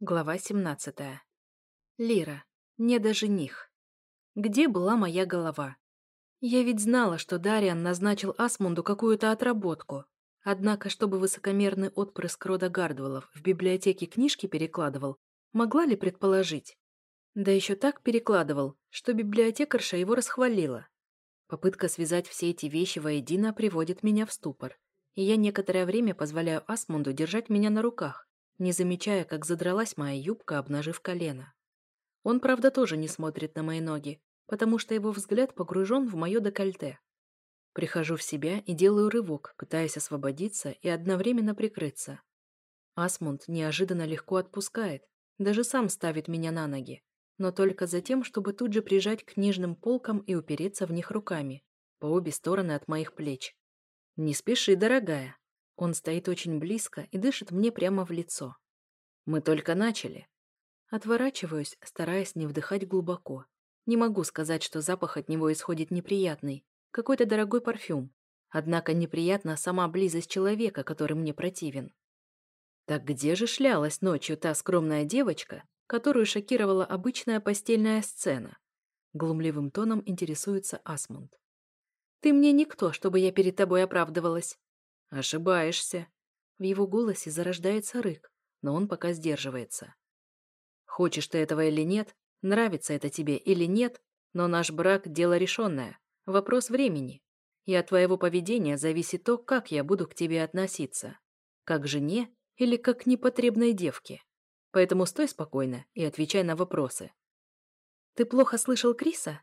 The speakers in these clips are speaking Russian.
Глава 17. Лира. Не до жених. Где была моя голова? Я ведь знала, что Дариан назначил Асмунду какую-то отработку. Однако, чтобы высокомерный отпрыск рода Гардвеллов в библиотеке книжки перекладывал, могла ли предположить? Да еще так перекладывал, что библиотекарша его расхвалила. Попытка связать все эти вещи воедино приводит меня в ступор, и я некоторое время позволяю Асмунду держать меня на руках, не замечая, как задралась моя юбка, обнажив колено. Он, правда, тоже не смотрит на мои ноги, потому что его взгляд погружен в мое декольте. Прихожу в себя и делаю рывок, пытаясь освободиться и одновременно прикрыться. Асмунд неожиданно легко отпускает, даже сам ставит меня на ноги, но только за тем, чтобы тут же прижать к книжным полкам и упереться в них руками, по обе стороны от моих плеч. «Не спеши, дорогая», он стоит очень близко и дышит мне прямо в лицо. Мы только начали. Отворачиваюсь, стараясь не вдыхать глубоко. Не могу сказать, что запах от него исходит неприятный. Какой-то дорогой парфюм. Однако неприятна сама близость человека, который мне противен. Так где же шлялась ночью та скромная девочка, которую шокировала обычная постельная сцена? Глумливым тоном интересуется Асмунд. «Ты мне никто, чтобы я перед тобой оправдывалась. «Ошибаешься». В его голосе зарождается рык, но он пока сдерживается. «Хочешь ты этого или нет, нравится это тебе или нет, но наш брак – дело решенное, вопрос времени. И от твоего поведения зависит то, как я буду к тебе относиться. Как к жене или как к непотребной девке. Поэтому стой спокойно и отвечай на вопросы». «Ты плохо слышал Криса?»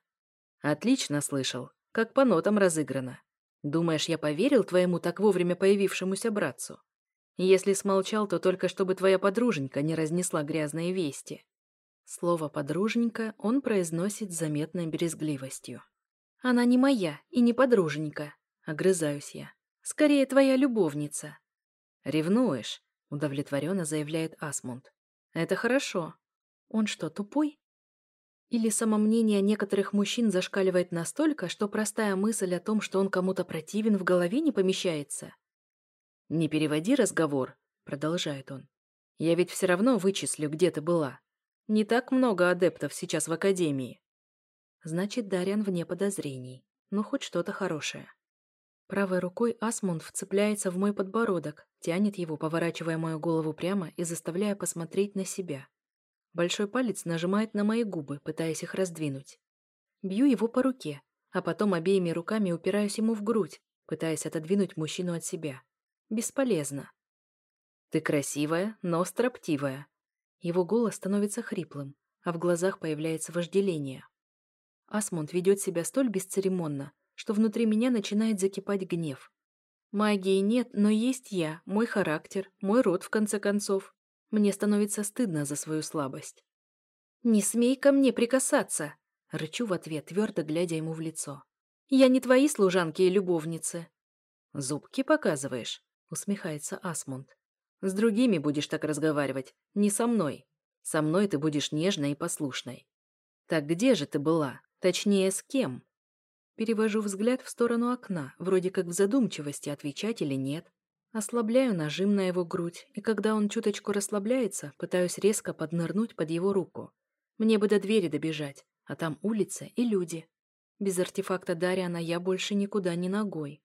«Отлично слышал, как по нотам разыграно. Думаешь, я поверил твоему так вовремя появившемуся братцу? Если смолчал, то только чтобы твоя подруженька не разнесла грязные вести. Слово «подруженька» он произносит с заметной брезгливостью. «Она не моя и не подруженька», — огрызаюсь я. «Скорее, твоя любовница». «Ревнуешь?» — удовлетворенно заявляет Асмунд. «Это хорошо. Он что, тупой? Или самомнение некоторых мужчин зашкаливает настолько, что простая мысль о том, что он кому-то противен, в голове не помещается? «Не переводи разговор», — продолжает он. «Я ведь все равно вычислю, где ты была. Не так много адептов сейчас в Академии». Значит, Дарьян вне подозрений. Ну, хоть что-то хорошее. Правой рукой Асмунд вцепляется в мой подбородок, тянет его, поворачивая мою голову прямо и заставляя посмотреть на себя. Большой палец нажимает на мои губы, пытаясь их раздвинуть. Бью его по руке, а потом обеими руками упираюсь ему в грудь, пытаясь отодвинуть мужчину от себя. Бесполезно. «Ты красивая, но строптивая». Его голос становится хриплым, а в глазах появляется вожделение. Асмунд ведет себя столь бесцеремонно, что внутри меня начинает закипать гнев. Магии нет, но есть я, мой характер, мой род, в конце концов. Мне становится стыдно за свою слабость. «Не смей ко мне прикасаться!» Рычу в ответ, твердо глядя ему в лицо. «Я не твои служанки и любовницы!» «Зубки показываешь?» усмехается Асмунд. «С другими будешь так разговаривать, не со мной. Со мной ты будешь нежной и послушной. Так где же ты была? Точнее, с кем?» Перевожу взгляд в сторону окна, вроде как в задумчивости, отвечать или нет. Ослабляю нажим на его грудь, и когда он чуточку расслабляется, пытаюсь резко поднырнуть под его руку. Мне бы до двери добежать, а там улица и люди. Без артефакта Дариана я больше никуда не ногой.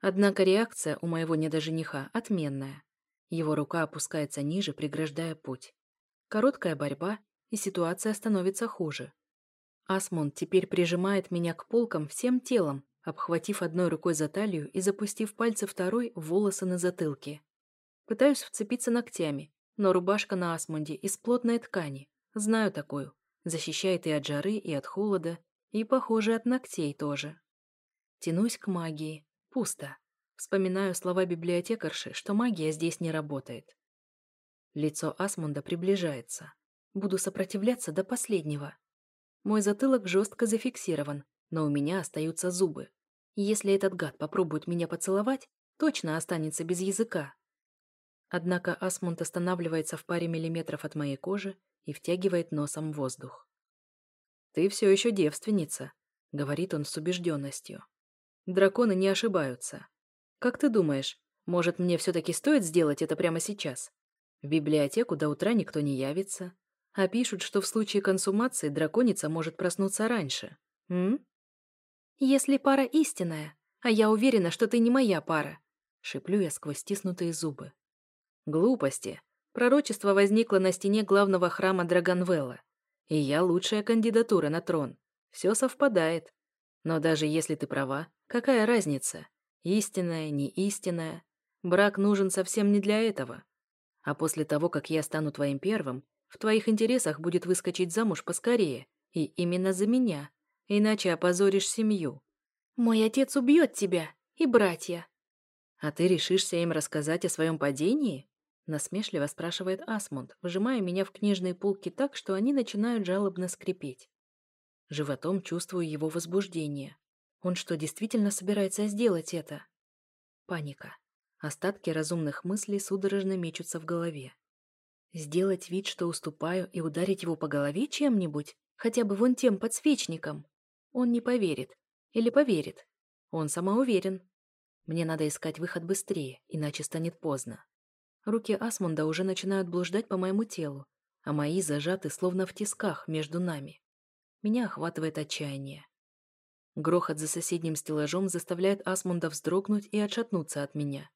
Однако реакция у моего недожениха отменная. Его рука опускается ниже, преграждая путь. Короткая борьба, и ситуация становится хуже. Асмунд теперь прижимает меня к полкам всем телом, обхватив одной рукой за талию и запустив пальцы второй в волосы на затылке. Пытаюсь вцепиться ногтями, но рубашка на Асмунде из плотной ткани. Знаю такую. Защищает и от жары, и от холода, и, похоже, от ногтей тоже. Тянусь к магии. Пусто. Вспоминаю слова библиотекарши, что магия здесь не работает. Лицо Асмунда приближается. Буду сопротивляться до последнего. Мой затылок жестко зафиксирован, но у меня остаются зубы. Если этот гад попробует меня поцеловать, точно останется без языка. Однако Асмунд останавливается в паре миллиметров от моей кожи и втягивает носом воздух. «Ты все еще девственница», — говорит он с убежденностью. «Драконы не ошибаются. Как ты думаешь, может, мне все-таки стоит сделать это прямо сейчас? В библиотеку до утра никто не явится. А пишут, что в случае консумации драконица может проснуться раньше. М? Если пара истинная, а я уверена, что ты не моя пара, шиплю я сквозь стиснутые зубы. Глупости. Пророчество возникло на стене главного храма Драгонвелла. И я лучшая кандидатура на трон. Все совпадает. Но даже если ты права, какая разница? Истинная, не истинная. Брак нужен совсем не для этого. А после того, как я стану твоим первым, в твоих интересах будет выскочить замуж поскорее. И именно за меня. Иначе опозоришь семью. Мой отец убьет тебя и братья. А ты решишься им рассказать о своем падении? Насмешливо спрашивает Асмунд, выжимая меня в книжные полки так, что они начинают жалобно скрипеть. Животом чувствую его возбуждение. Он что, действительно собирается сделать это? Паника. Остатки разумных мыслей судорожно мечутся в голове. Сделать вид, что уступаю, и ударить его по голове чем-нибудь? Хотя бы вон тем подсвечником? Он не поверит. Или поверит. Он самоуверен. Мне надо искать выход быстрее, иначе станет поздно. Руки Асмунда уже начинают блуждать по моему телу, а мои зажаты словно в тисках между нами. Меня охватывает отчаяние. Грохот за соседним стеллажом заставляет Асмунда вздрогнуть и отшатнуться от меня.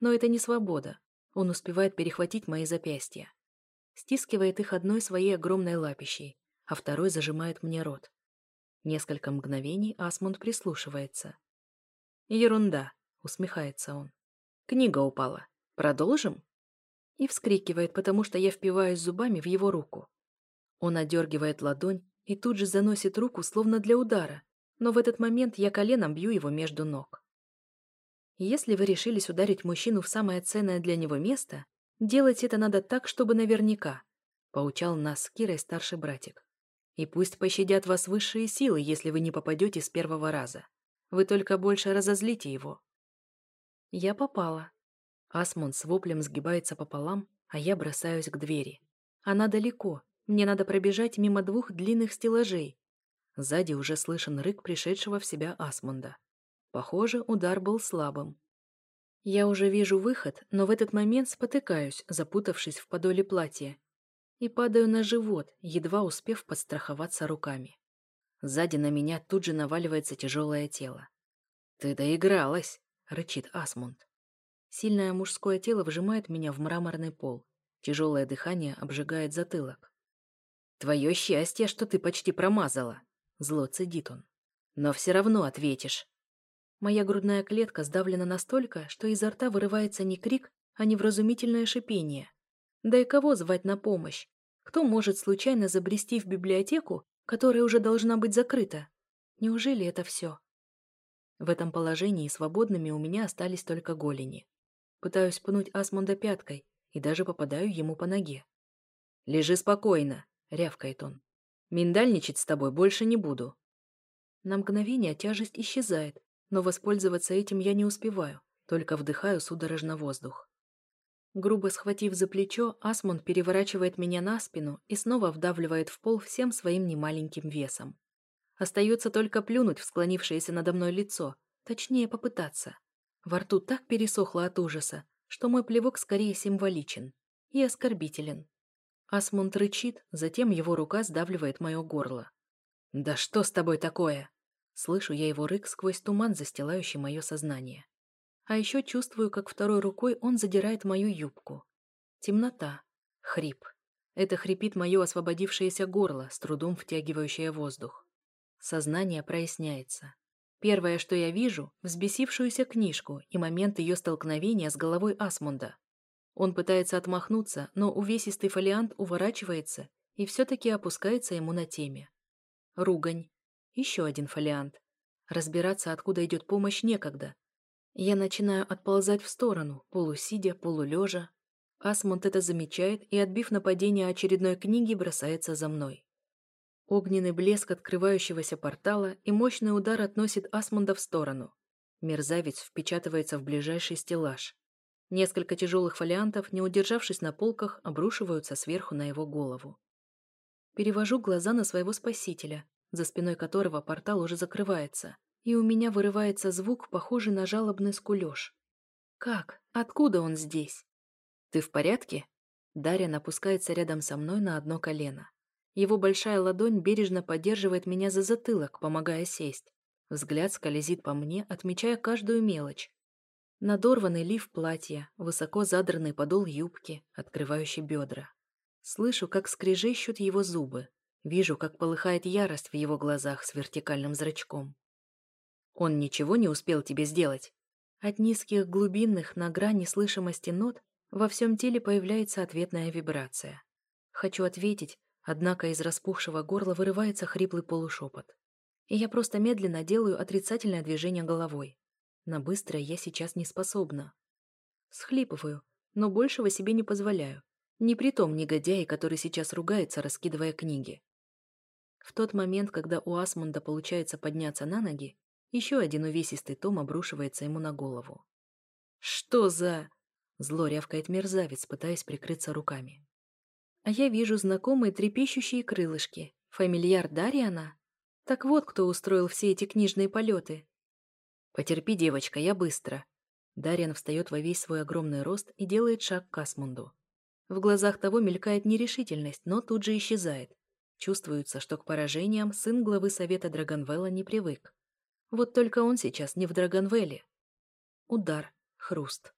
Но это не свобода. Он успевает перехватить мои запястья. Стискивает их одной своей огромной лапищей, а второй зажимает мне рот. Несколько мгновений Асмунд прислушивается. «Ерунда», — усмехается он. «Книга упала. Продолжим?» И вскрикивает, потому что я впиваюсь зубами в его руку. Он одергивает ладонь и тут же заносит руку, словно для удара, но в этот момент я коленом бью его между ног. Если вы решились ударить мужчину в самое ценное для него место, делать это надо так, чтобы наверняка, поучал нас с Кирой старший братик. И пусть пощадят вас высшие силы, если вы не попадете с первого раза. Вы только больше разозлите его. Я попала. Асмон с воплем сгибается пополам, а я бросаюсь к двери. Она далеко, мне надо пробежать мимо двух длинных стеллажей. Сзади уже слышен рык пришедшего в себя Асмунда. Похоже, удар был слабым. Я уже вижу выход, но в этот момент спотыкаюсь, запутавшись в подоле платья, и падаю на живот, едва успев подстраховаться руками. Сзади на меня тут же наваливается тяжелое тело. «Ты доигралась!» — рычит Асмунд. Сильное мужское тело вжимает меня в мраморный пол. Тяжелое дыхание обжигает затылок. «Твое счастье, что ты почти промазала!» — зло цедит он. «Но все равно ответишь!» Моя грудная клетка сдавлена настолько, что изо рта вырывается не крик, а невразумительное шипение. Да и кого звать на помощь? Кто может случайно забрести в библиотеку, которая уже должна быть закрыта? Неужели это все? В этом положении свободными у меня остались только голени. Пытаюсь пнуть Асмунда пяткой и даже попадаю ему по ноге. «Лежи спокойно», — рявкает он. «Миндальничать с тобой больше не буду». На мгновение тяжесть исчезает, но воспользоваться этим я не успеваю, только вдыхаю судорожно воздух. Грубо схватив за плечо, Асмунд переворачивает меня на спину и снова вдавливает в пол всем своим немаленьким весом. Остается только плюнуть в склонившееся надо мной лицо, точнее попытаться. Во рту так пересохло от ужаса, что мой плевок скорее символичен и оскорбителен. Асмунд рычит, затем его рука сдавливает мое горло. «Да что с тобой такое?» Слышу я его рык сквозь туман, застилающий мое сознание. А еще чувствую, как второй рукой он задирает мою юбку. Темнота. Хрип. Это хрипит мое освободившееся горло, с трудом втягивающее воздух. Сознание проясняется. Первое, что я вижу, взбесившуюся книжку и момент ее столкновения с головой Асмунда. Он пытается отмахнуться, но увесистый фолиант уворачивается и все-таки опускается ему на теме. Ругань. Еще один фолиант. Разбираться, откуда идет помощь, некогда. Я начинаю отползать в сторону, полусидя, полулежа. Асмунд это замечает и, отбив нападение очередной книги, бросается за мной. Огненный блеск открывающегося портала и мощный удар относит Асмунда в сторону. Мерзавец впечатывается в ближайший стеллаж. Несколько тяжелых фолиантов, не удержавшись на полках, обрушиваются сверху на его голову. Перевожу глаза на своего спасителя, за спиной которого портал уже закрывается и у меня вырывается звук, похожий на жалобный скулёж. Как? Откуда он здесь? Ты в порядке? Дарьян опускается рядом со мной на одно колено. Его большая ладонь бережно поддерживает меня за затылок, помогая сесть. Взгляд скользит по мне, отмечая каждую мелочь. Надорванный лиф платья, высоко задранный подол юбки, открывающий бедра. Слышу, как скрежещут его зубы. Вижу, как полыхает ярость в его глазах с вертикальным зрачком. Он ничего не успел тебе сделать? От низких глубинных на грани слышимости нот во всем теле появляется ответная вибрация. Хочу ответить, однако из распухшего горла вырывается хриплый полушепот. И я просто медленно делаю отрицательное движение головой. На быстрое я сейчас не способна. Схлипываю, но большего себе не позволяю. Не при том негодяе, который сейчас ругается, раскидывая книги. В тот момент, когда у Асмунда получается подняться на ноги, еще один увесистый том обрушивается ему на голову. «Что за...» — зло рявкает мерзавец, пытаясь прикрыться руками. А я вижу знакомые трепещущие крылышки. Фамильяр Дариана? Так вот, кто устроил все эти книжные полеты. «Потерпи, девочка, я быстро». Дариан встает во весь свой огромный рост и делает шаг к Асмунду. В глазах того мелькает нерешительность, но тут же исчезает. Чувствуется, что к поражениям сын главы Совета Драгонвелла не привык. Вот только он сейчас не в Драгонвелле. Удар, хруст.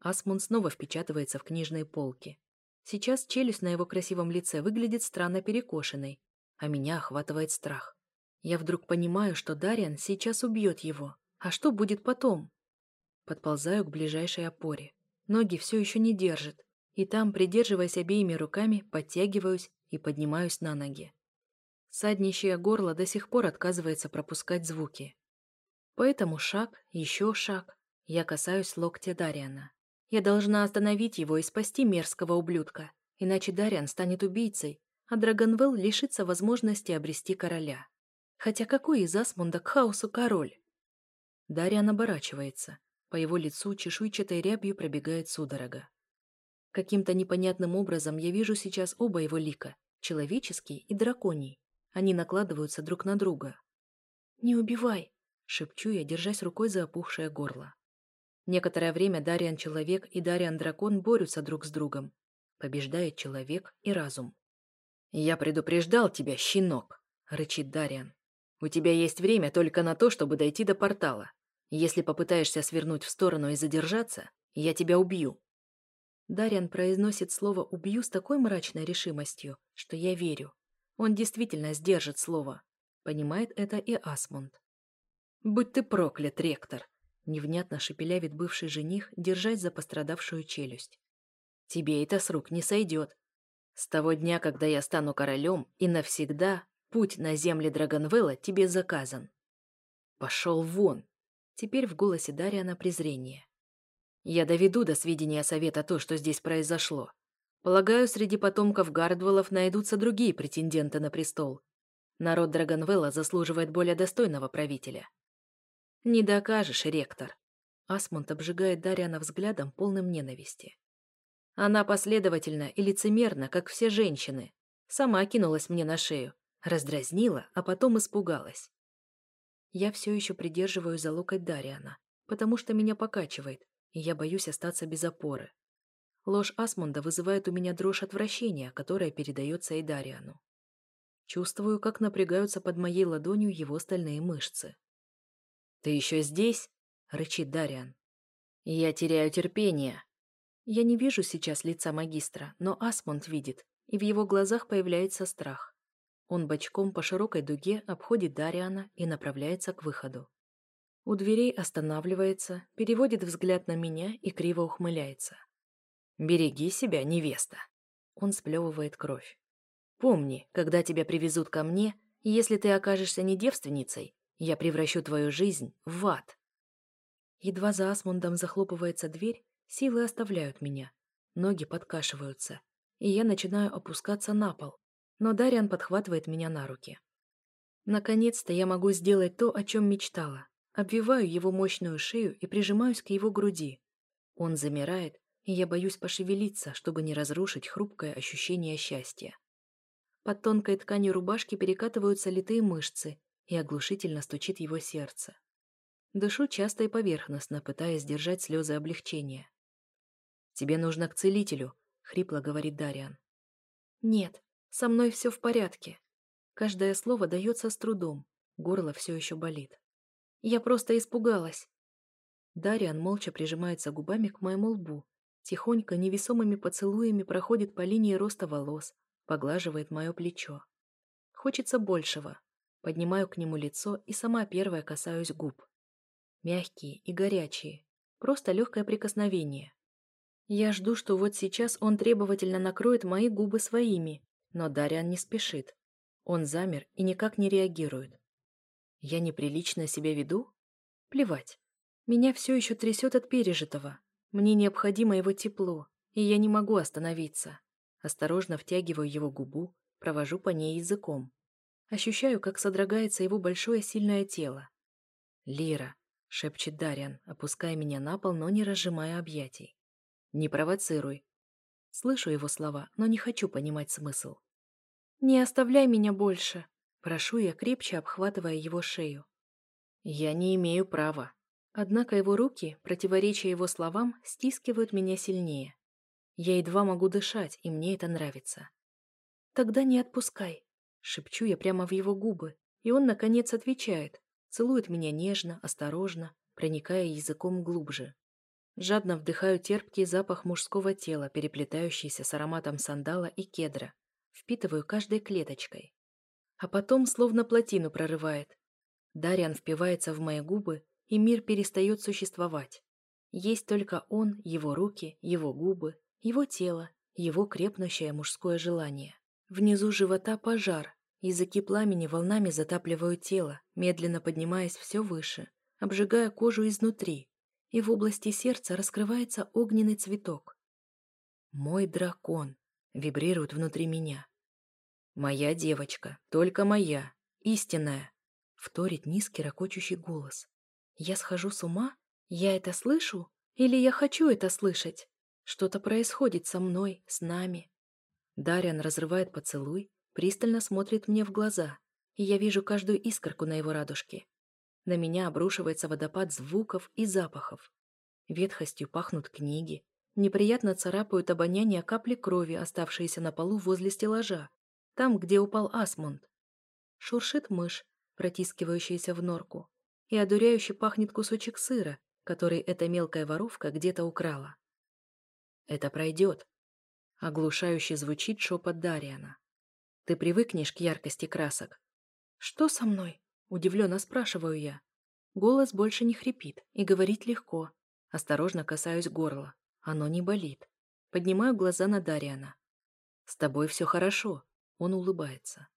Асмун снова впечатывается в книжные полки. Сейчас челюсть на его красивом лице выглядит странно перекошенной, а меня охватывает страх. Я вдруг понимаю, что Дариан сейчас убьет его. А что будет потом? Подползаю к ближайшей опоре. Ноги все еще не держат. И там, придерживаясь обеими руками, подтягиваюсь и поднимаюсь на ноги. Саднищее горло до сих пор отказывается пропускать звуки. Поэтому шаг, еще шаг. Я касаюсь локтя Дариана. Я должна остановить его и спасти мерзкого ублюдка, иначе Дариан станет убийцей, а Драгонвелл лишится возможности обрести короля. Хотя какой из Асмунда к хаосу король? Дариан оборачивается. По его лицу чешуйчатой рябью пробегает судорога. Каким-то непонятным образом я вижу сейчас оба его лика, человеческий и драконий. Они накладываются друг на друга. «Не убивай!» Шепчу я, держась рукой за опухшее горло. Некоторое время Дариан-человек и Дариан-дракон борются друг с другом. Побеждает человек и разум. «Я предупреждал тебя, щенок!» — рычит Дариан. «У тебя есть время только на то, чтобы дойти до портала. Если попытаешься свернуть в сторону и задержаться, я тебя убью». Дариан произносит слово «убью» с такой мрачной решимостью, что я верю. Он действительно сдержит слово. Понимает это и Асмунд. «Будь ты проклят, ректор!» Невнятно шепелявит бывший жених, держась за пострадавшую челюсть. «Тебе это с рук не сойдет. С того дня, когда я стану королем, и навсегда путь на земли Драгонвелла тебе заказан. Пошел вон!» Теперь в голосе Дариана презрение. «Я доведу до сведения совета то, что здесь произошло. Полагаю, среди потомков Гардвеллов найдутся другие претенденты на престол. Народ Драгонвелла заслуживает более достойного правителя. «Не докажешь, ректор». Асмунд обжигает Дариана взглядом, полным ненависти. Она последовательна и лицемерна, как все женщины. Сама кинулась мне на шею, раздразнила, а потом испугалась. Я все еще придерживаю за локоть Дариана, потому что меня покачивает, и я боюсь остаться без опоры. Ложь Асмунда вызывает у меня дрожь отвращения, которая передается и Дариану. Чувствую, как напрягаются под моей ладонью его стальные мышцы. «Ты еще здесь?» — рычит Дариан. «Я теряю терпение». Я не вижу сейчас лица магистра, но Асмунд видит, и в его глазах появляется страх. Он бочком по широкой дуге обходит Дариана и направляется к выходу. У дверей останавливается, переводит взгляд на меня и криво ухмыляется. «Береги себя, невеста!» Он сплевывает кровь. «Помни, когда тебя привезут ко мне, если ты окажешься не девственницей, я превращу твою жизнь в ад. Едва за Асмундом захлопывается дверь, силы оставляют меня. Ноги подкашиваются, и я начинаю опускаться на пол, но Дариан подхватывает меня на руки. Наконец-то я могу сделать то, о чем мечтала. Обвиваю его мощную шею и прижимаюсь к его груди. Он замирает, и я боюсь пошевелиться, чтобы не разрушить хрупкое ощущение счастья. Под тонкой тканью рубашки перекатываются литые мышцы, и оглушительно стучит его сердце. Дышу часто и поверхностно, пытаясь сдержать слезы облегчения. «Тебе нужно к целителю», — хрипло говорит Дариан. «Нет, со мной все в порядке». Каждое слово дается с трудом, горло все еще болит. «Я просто испугалась». Дариан молча прижимается губами к моему лбу, тихонько, невесомыми поцелуями проходит по линии роста волос, поглаживает мое плечо. Хочется большего. Поднимаю к нему лицо и сама первая касаюсь губ. Мягкие и горячие. Просто легкое прикосновение. Я жду, что вот сейчас он требовательно накроет мои губы своими, но Дариан не спешит. Он замер и никак не реагирует. Я неприлично себя веду? Плевать. Меня все еще трясет от пережитого. Мне необходимо его тепло, и я не могу остановиться. Осторожно втягиваю его губу, провожу по ней языком. Ощущаю, как содрогается его большое сильное тело. «Лира», — шепчет Дарьян, опуская меня на пол, но не разжимая объятий. «Не провоцируй». Слышу его слова, но не хочу понимать смысл. «Не оставляй меня больше», — прошу я, крепче обхватывая его шею. «Я не имею права». Однако его руки, противоречия его словам, стискивают меня сильнее. Я едва могу дышать, и мне это нравится. «Тогда не отпускай», — шепчу я прямо в его губы, и он, наконец, отвечает, целует меня нежно, осторожно, проникая языком глубже. Жадно вдыхаю терпкий запах мужского тела, переплетающийся с ароматом сандала и кедра. Впитываю каждой клеточкой. А потом словно плотину прорывает. Дариан впивается в мои губы, и мир перестает существовать. Есть только он, его руки, его губы, его тело, его крепнущее мужское желание. Внизу живота пожар, языки пламени волнами затапливают тело, медленно поднимаясь все выше, обжигая кожу изнутри, и в области сердца раскрывается огненный цветок. «Мой дракон!» — вибрирует внутри меня. «Моя девочка, только моя, истинная!» — вторит низкий ракочущий голос. «Я схожу с ума? Я это слышу? Или я хочу это слышать? Что-то происходит со мной, с нами?» Дарьян разрывает поцелуй, пристально смотрит мне в глаза, и я вижу каждую искорку на его радужке. На меня обрушивается водопад звуков и запахов. Ветхостью пахнут книги, неприятно царапают обоняние капли крови, оставшиеся на полу возле стеллажа, там, где упал Асмунд. Шуршит мышь, протискивающаяся в норку, и одуряюще пахнет кусочек сыра, который эта мелкая воровка где-то украла. «Это пройдет», — оглушающе звучит шепот Дариана. «Ты привыкнешь к яркости красок». «Что со мной?» Удивленно спрашиваю я. Голос больше не хрипит, и говорить легко. Осторожно касаюсь горла. Оно не болит. Поднимаю глаза на Дариана. «С тобой все хорошо», — он улыбается.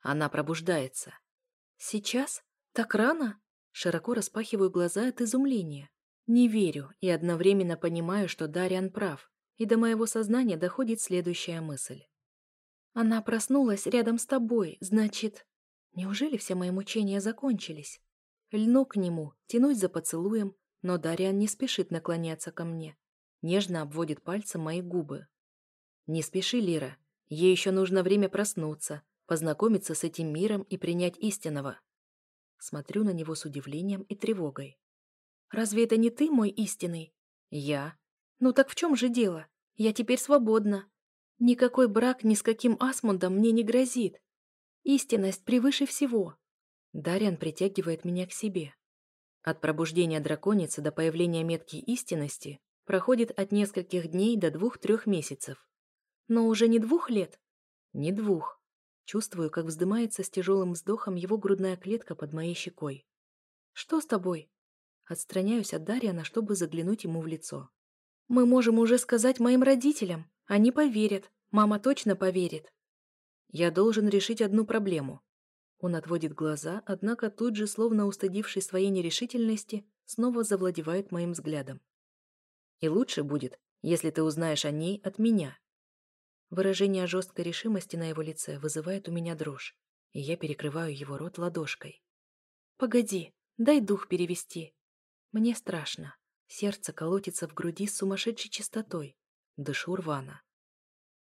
Она пробуждается. «Сейчас? Так рано?» Широко распахиваю глаза от изумления. Не верю и одновременно понимаю, что Дариан прав, и до моего сознания доходит следующая мысль. «Она проснулась рядом с тобой, значит...» Неужели все мои мучения закончились? Льну к нему, тянусь за поцелуем, но Дариан не спешит наклоняться ко мне. Нежно обводит пальцем мои губы. «Не спеши, Лира. Ей еще нужно время проснуться, познакомиться с этим миром и принять истинного». Смотрю на него с удивлением и тревогой. «Разве это не ты мой истинный?» «Я». «Ну так в чем же дело? Я теперь свободна. Никакой брак ни с каким Асмундом мне не грозит. Истинность превыше всего. Дариан притягивает меня к себе. От пробуждения драконицы до появления метки истинности проходит от нескольких дней до двух-трех месяцев. Но уже не двух лет? Не двух. Чувствую, как вздымается с тяжелым вздохом его грудная клетка под моей щекой. «Что с тобой?» Отстраняюсь от Дарьяна, чтобы заглянуть ему в лицо. «Мы можем уже сказать моим родителям. Они поверят. Мама точно поверит. Я должен решить одну проблему. Он отводит глаза, однако тут же, словно устыдивший своей нерешительности, снова завладевает моим взглядом. И лучше будет, если ты узнаешь о ней от меня. Выражение жесткой решимости на его лице вызывает у меня дрожь, и я перекрываю его рот ладошкой. «Погоди, дай дух перевести. Мне страшно. Сердце колотится в груди с сумасшедшей частотой. Дышу рвано.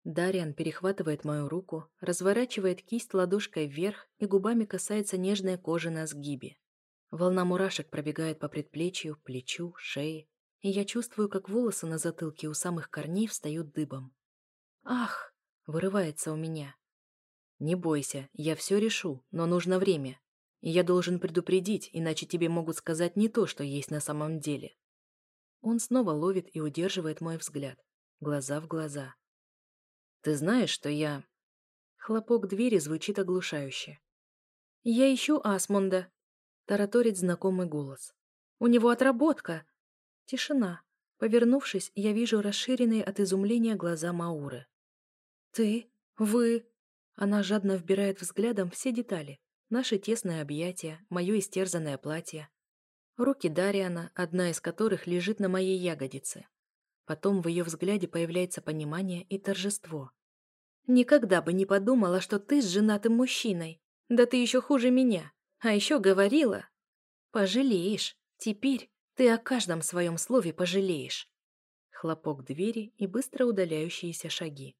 Дариан перехватывает мою руку, разворачивает кисть ладошкой вверх и губами касается нежной кожи на сгибе. Волна мурашек пробегает по предплечью, плечу, шее, и я чувствую, как волосы на затылке у самых корней встают дыбом. «Ах!» — вырывается у меня. «Не бойся, я все решу, но нужно время. Я должен предупредить, иначе тебе могут сказать не то, что есть на самом деле». Он снова ловит и удерживает мой взгляд. Глаза в глаза. «Ты знаешь, что я...» Хлопок двери звучит оглушающе. «Я ищу Асмунда», — тараторит знакомый голос. «У него отработка». Тишина. Повернувшись, я вижу расширенные от изумления глаза Мауры. «Ты? Вы?» Она жадно вбирает взглядом все детали. Наши тесные объятия, мое истерзанное платье. Руки Дариана, одна из которых лежит на моей ягодице. Потом в ее взгляде появляется понимание и торжество. «Никогда бы не подумала, что ты с женатым мужчиной. Да ты еще хуже меня. А еще говорила...» «Пожалеешь. Теперь ты о каждом своем слове пожалеешь». Хлопок двери и быстро удаляющиеся шаги.